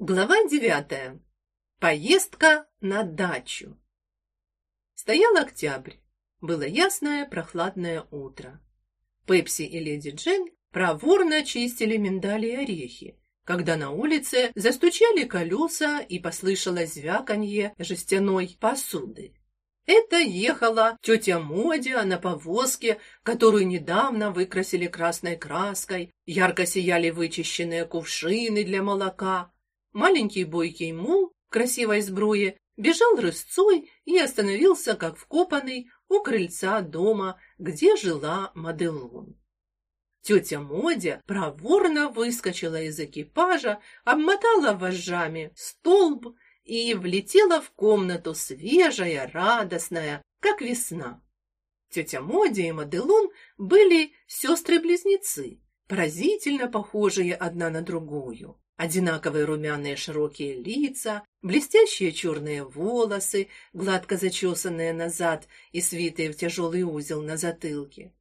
Глава девятая. Поездка на дачу. Стоял октябрь. Было ясное, прохладное утро. Пепси и леди Джен проворно чистили миндали и орехи, когда на улице застучали колеса и послышалось звяканье жестяной посуды. Это ехала тетя Модя на повозке, которую недавно выкрасили красной краской, ярко сияли вычищенные кувшины для молока, Маленький бойкий мул в красивой сбруе бежал рысцой и остановился, как вкопанный, у крыльца дома, где жила Маделон. Тетя Модя проворно выскочила из экипажа, обмотала вожжами столб и влетела в комнату свежая, радостная, как весна. Тетя Модя и Маделон были сестры-близнецы, поразительно похожие одна на другую. Одинаковые румяные широкие лица, блестящие черные волосы, гладко зачесанные назад и свитые в тяжелый узел на затылке.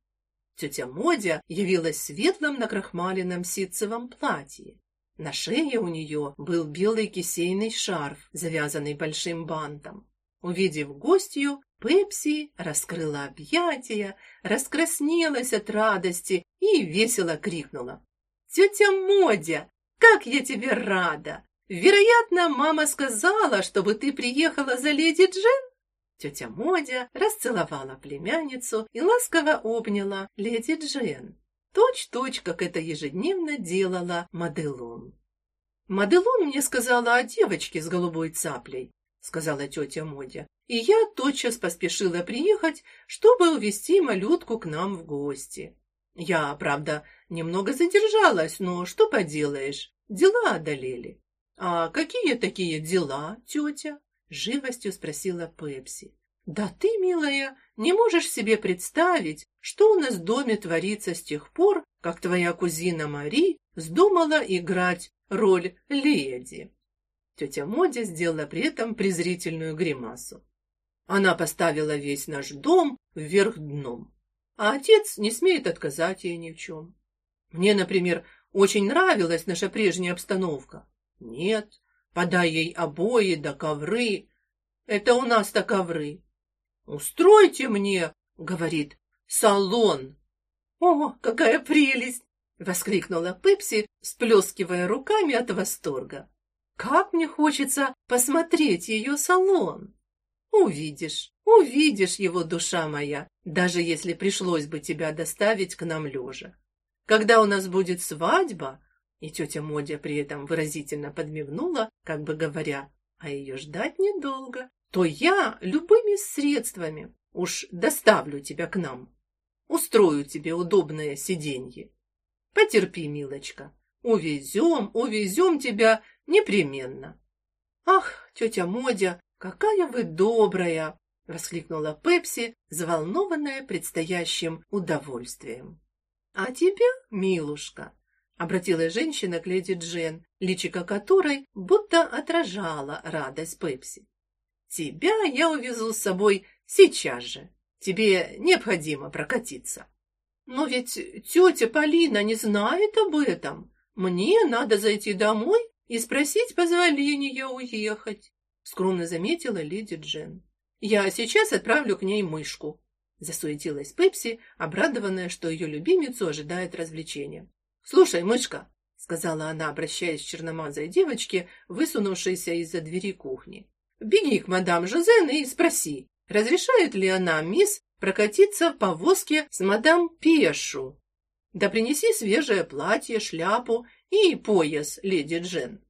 Тетя Модя явилась в светлом накрахмаленном ситцевом платье. На шее у нее был белый кисейный шарф, завязанный большим бантом. Увидев гостью, Пепси раскрыла объятия, раскраснелась от радости и весело крикнула: "Тетя Модя, как я тебе рада! Вероятно, мама сказала, чтобы ты приехала за леди Джен. Тетя Модя расцеловала племянницу и ласково обняла леди Джен, точь-точь, как это ежедневно делала Маделон. Маделон мне сказала о девочке с голубой цаплей, сказала тетя Модя. И я тотчас поспешила приехать, чтобы увести малютку к нам в гости. Я, правда, немного задержалась, но что поделаешь, дела одолели. А какие такие дела, тетя? живостью спросила Пепси. Да ты, милая, не можешь себе представить, что у нас в доме творится с тех пор, как твоя кузина Мари вздумала играть роль леди. Тетя Модя сделала при этом презрительную гримасу. Она поставила весь наш дом вверх дном а отец не смеет отказать ей ни в чем. Мне, например, очень нравилась наша прежняя обстановка. Нет, подай ей обои да ковры. Это у нас-то ковры. Устройте мне, говорит, салон. О, какая прелесть! воскликнула Пепси, сплескивая руками от восторга. Как мне хочется посмотреть ее салон. Увидишь, увидишь его, душа моя, даже если пришлось бы тебя доставить к нам лежа. Когда у нас будет свадьба, и тетя Модя при этом выразительно подмигнула, как бы говоря, а ее ждать недолго, то я любыми средствами уж доставлю тебя к нам. Устрою тебе удобное сиденье. Потерпи, милочка. Увезем, увезем тебя непременно. Ах, тетя Модя, Какая вы добрая, воскликнула Пепси, заволнованная предстоящим удовольствием. А тебя, милушка, обратилась женщина к леди Джен, личико которой будто отражало радость Пепси. Тебя я увезу с собой сейчас же. Тебе необходимо прокатиться. Но ведь тетя Полина не знает об этом. Мне надо зайти домой и спросить позволения уехать скромно заметила леди Джен. Я сейчас отправлю к ней мышку, засуетилась Пепси, обрадованная, что ее любимицу ожидает развлечение. Слушай, мышка, сказала она, обращаясь к черномазой девочке, высунувшейся из-за двери кухни. Беги к мадам Жозен и спроси, разрешает ли она мисс прокатиться в повозке с мадам Пешу. Да принеси свежее платье, шляпу и пояс, леди Джен.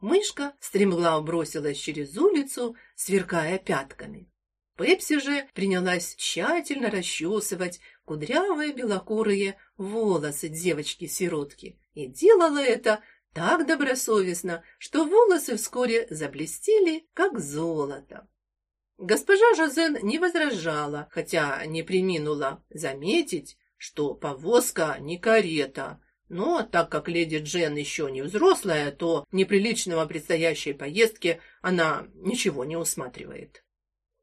Мышка стремглав бросилась через улицу, сверкая пятками. Пепси же принялась тщательно расчесывать кудрявые белокурые волосы девочки-сиротки и делала это так добросовестно, что волосы вскоре заблестели, как золото. Госпожа Жозен не возражала, хотя не преминула заметить, что повозка не карета, но так как леди Джен еще не взрослая, то неприличного предстоящей поездки она ничего не усматривает.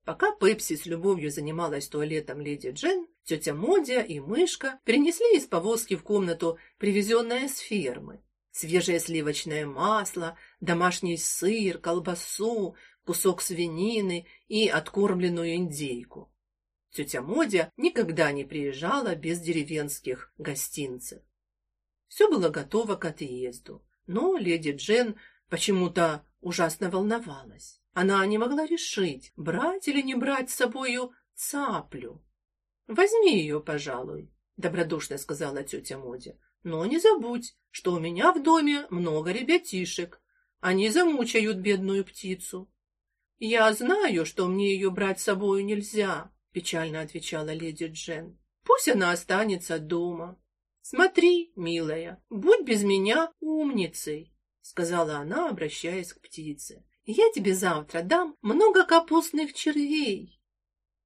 Пока Пепси с любовью занималась туалетом леди Джен, тетя Модя и мышка принесли из повозки в комнату привезенное с фермы. свежее сливочное масло, домашний сыр, колбасу, кусок свинины и откормленную индейку. Тетя Модя никогда не приезжала без деревенских гостинцев. Все было готово к отъезду, но леди Джен почему-то ужасно волновалась. Она не могла решить, брать или не брать с собою цаплю. Возьми ее, пожалуй, добродушно сказала тетя Модя. Но не забудь, что у меня в доме много ребятишек. Они замучают бедную птицу. Я знаю, что мне ее брать с собой нельзя, печально отвечала леди Джен. Пусть она останется дома. Смотри, милая, будь без меня умницей, сказала она, обращаясь к птице. Я тебе завтра дам много капустных червей.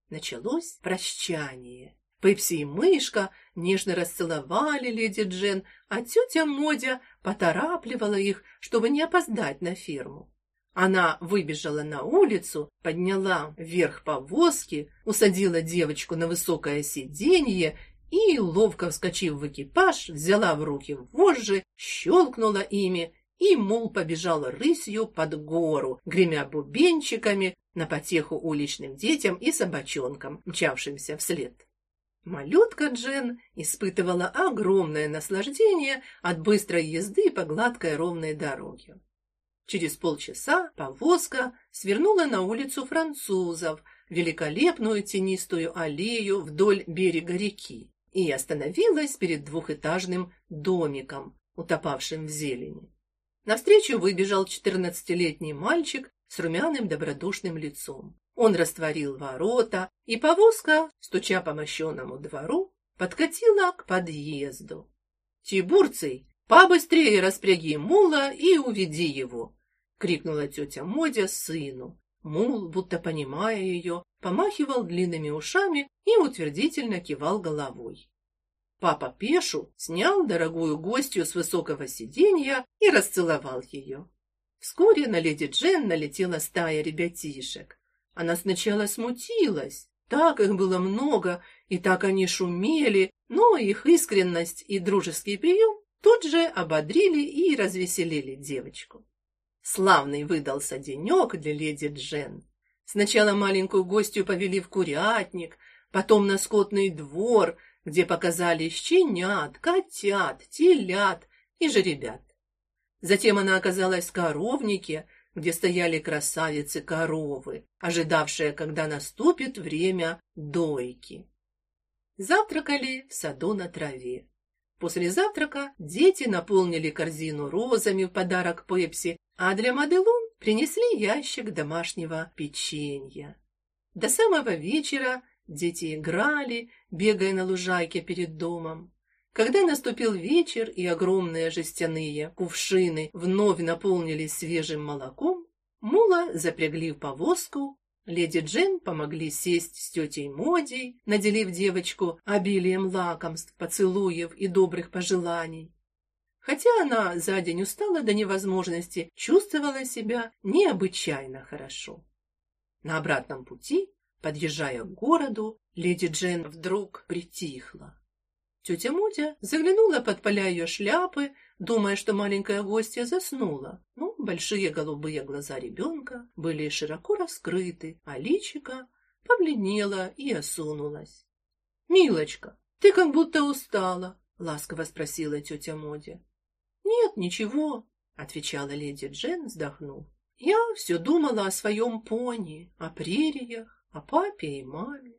Началось прощание. Пепси и Мышка нежно расцеловали леди Джен, а тетя Модя поторапливала их, чтобы не опоздать на ферму. Она выбежала на улицу, подняла вверх повозки, усадила девочку на высокое сиденье и, ловко вскочив в экипаж, взяла в руки вожжи, щелкнула ими, и мул побежал рысью под гору, гремя бубенчиками на потеху уличным детям и собачонкам, мчавшимся вслед. Малютка Джен испытывала огромное наслаждение от быстрой езды по гладкой ровной дороге. Через полчаса повозка свернула на улицу французов, великолепную тенистую аллею вдоль берега реки, и остановилась перед двухэтажным домиком, утопавшим в зелени. Навстречу выбежал четырнадцатилетний мальчик с румяным добродушным лицом. Он растворил ворота, и повозка, стуча по мощенному двору, подкатила к подъезду. «Тибурций, побыстрее распряги мула и уведи его!» — крикнула тетя Модя сыну. Мул, будто понимая ее, помахивал длинными ушами и утвердительно кивал головой. Папа Пешу снял дорогую гостью с высокого сиденья и расцеловал ее. Вскоре на леди Джен налетела стая ребятишек. Она сначала смутилась, так их было много, и так они шумели, но их искренность и дружеский прием тут же ободрили и развеселили девочку. Славный выдался денек для леди Джен. Сначала маленькую гостью повели в курятник, потом на скотный двор, где показали щенят, котят, телят и жеребят. Затем она оказалась в коровнике, где стояли красавицы-коровы, ожидавшие, когда наступит время дойки. Завтракали в саду на траве. После завтрака дети наполнили корзину розами в подарок Пепси, а для Маделун принесли ящик домашнего печенья. До самого вечера дети играли, бегая на лужайке перед домом. Когда наступил вечер и огромные жестяные кувшины вновь наполнились свежим молоком, мула запрягли в повозку, леди Джен помогли сесть с тетей Модей, наделив девочку обилием лакомств, поцелуев и добрых пожеланий. Хотя она за день устала до невозможности, чувствовала себя необычайно хорошо. На обратном пути, подъезжая к городу, леди Джен вдруг притихла. Тетя Мудя заглянула под поля ее шляпы, думая, что маленькая гостья заснула. Но большие голубые глаза ребенка были широко раскрыты, а личико побледнело и осунулось. «Милочка, ты как будто устала», — ласково спросила тетя Модя. «Нет, ничего», — отвечала леди Джен, вздохнув. «Я все думала о своем пони, о прериях, о папе и маме.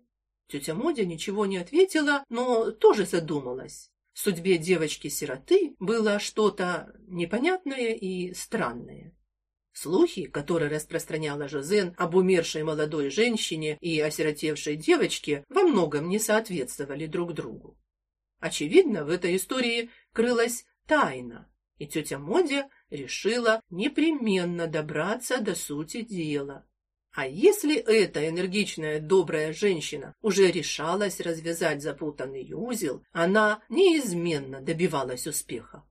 Тетя Модя ничего не ответила, но тоже задумалась. Судьбе девочки-сироты было что-то непонятное и странное. Слухи, которые распространяла Жозен об умершей молодой женщине и осиротевшей девочке, во многом не соответствовали друг другу. Очевидно, в этой истории крылась тайна, и тетя Модя решила непременно добраться до сути дела. А если эта энергичная, добрая женщина уже решалась развязать запутанный узел, она неизменно добивалась успеха.